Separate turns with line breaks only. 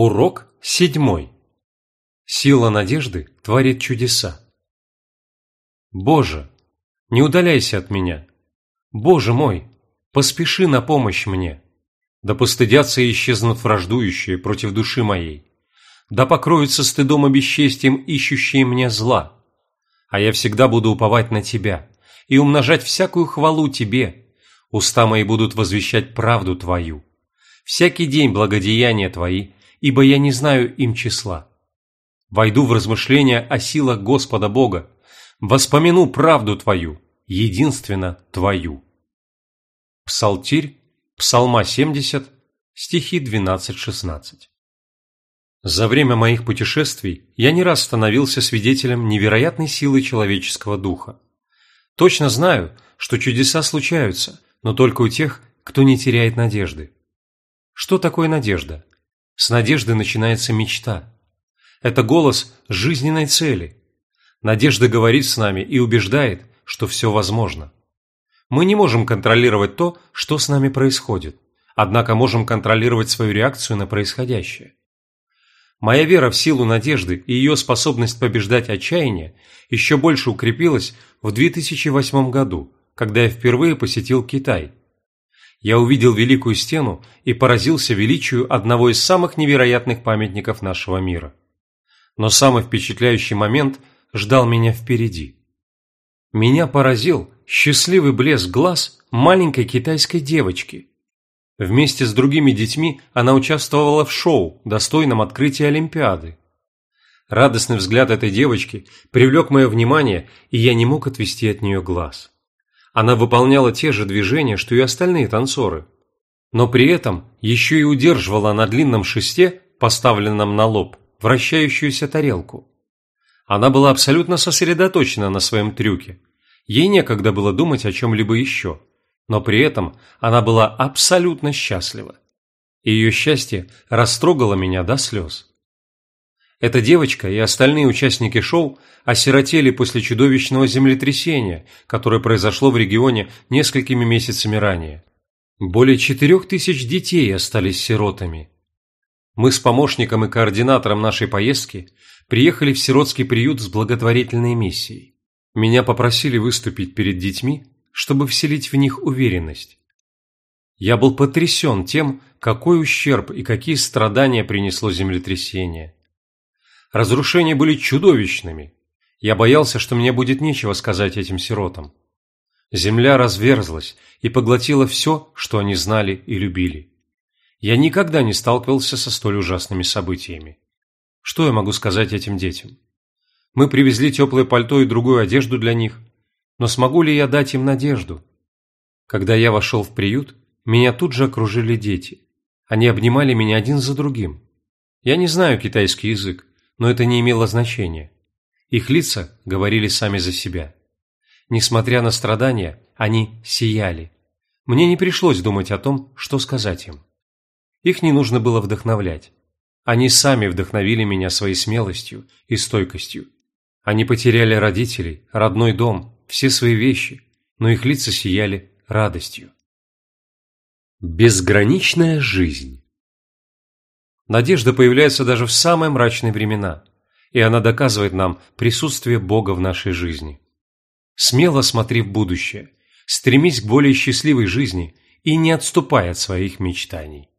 Урок седьмой. Сила надежды творит чудеса. Боже, не удаляйся от меня. Боже мой, поспеши на помощь мне. Да постыдятся и исчезнут враждующие против души моей. Да покроются стыдом и бесчестием ищущие мне зла. А я всегда буду уповать на Тебя и умножать всякую хвалу Тебе. Уста мои будут возвещать правду Твою. Всякий день благодеяния Твои, ибо я не знаю им числа. Войду в размышления о силах Господа Бога, воспомяну правду Твою, единственно Твою. Псалтирь, Псалма 70, стихи 12-16. За время моих путешествий я не раз становился свидетелем невероятной силы человеческого духа. Точно знаю, что чудеса случаются, но только у тех, кто не теряет надежды. Что такое надежда? С надежды начинается мечта. Это голос жизненной цели. Надежда говорит с нами и убеждает, что все возможно. Мы не можем контролировать то, что с нами происходит, однако можем контролировать свою реакцию на происходящее. Моя вера в силу надежды и ее способность побеждать отчаяние еще больше укрепилась в 2008 году, когда я впервые посетил Китай. Я увидел Великую Стену и поразился величию одного из самых невероятных памятников нашего мира. Но самый впечатляющий момент ждал меня впереди. Меня поразил счастливый блеск глаз маленькой китайской девочки. Вместе с другими детьми она участвовала в шоу, достойном открытия Олимпиады. Радостный взгляд этой девочки привлек мое внимание, и я не мог отвести от нее глаз. Она выполняла те же движения, что и остальные танцоры, но при этом еще и удерживала на длинном шесте, поставленном на лоб, вращающуюся тарелку. Она была абсолютно сосредоточена на своем трюке. Ей некогда было думать о чем-либо еще, но при этом она была абсолютно счастлива. И ее счастье растрогало меня до слез. Эта девочка и остальные участники шоу осиротели после чудовищного землетрясения, которое произошло в регионе несколькими месяцами ранее. Более четырех тысяч детей остались сиротами. Мы с помощником и координатором нашей поездки приехали в сиротский приют с благотворительной миссией. Меня попросили выступить перед детьми, чтобы вселить в них уверенность. Я был потрясен тем, какой ущерб и какие страдания принесло землетрясение. Разрушения были чудовищными. Я боялся, что мне будет нечего сказать этим сиротам. Земля разверзлась и поглотила все, что они знали и любили. Я никогда не сталкивался со столь ужасными событиями. Что я могу сказать этим детям? Мы привезли теплое пальто и другую одежду для них, но смогу ли я дать им надежду? Когда я вошел в приют, меня тут же окружили дети. Они обнимали меня один за другим. Я не знаю китайский язык, но это не имело значения. Их лица говорили сами за себя. Несмотря на страдания, они сияли. Мне не пришлось думать о том, что сказать им. Их не нужно было вдохновлять. Они сами вдохновили меня своей смелостью и стойкостью. Они потеряли родителей, родной дом, все свои вещи, но их лица сияли радостью. Безграничная жизнь Надежда появляется даже в самые мрачные времена, и она доказывает нам присутствие Бога в нашей жизни. Смело смотри в будущее, стремись к более счастливой жизни и не отступай от своих мечтаний.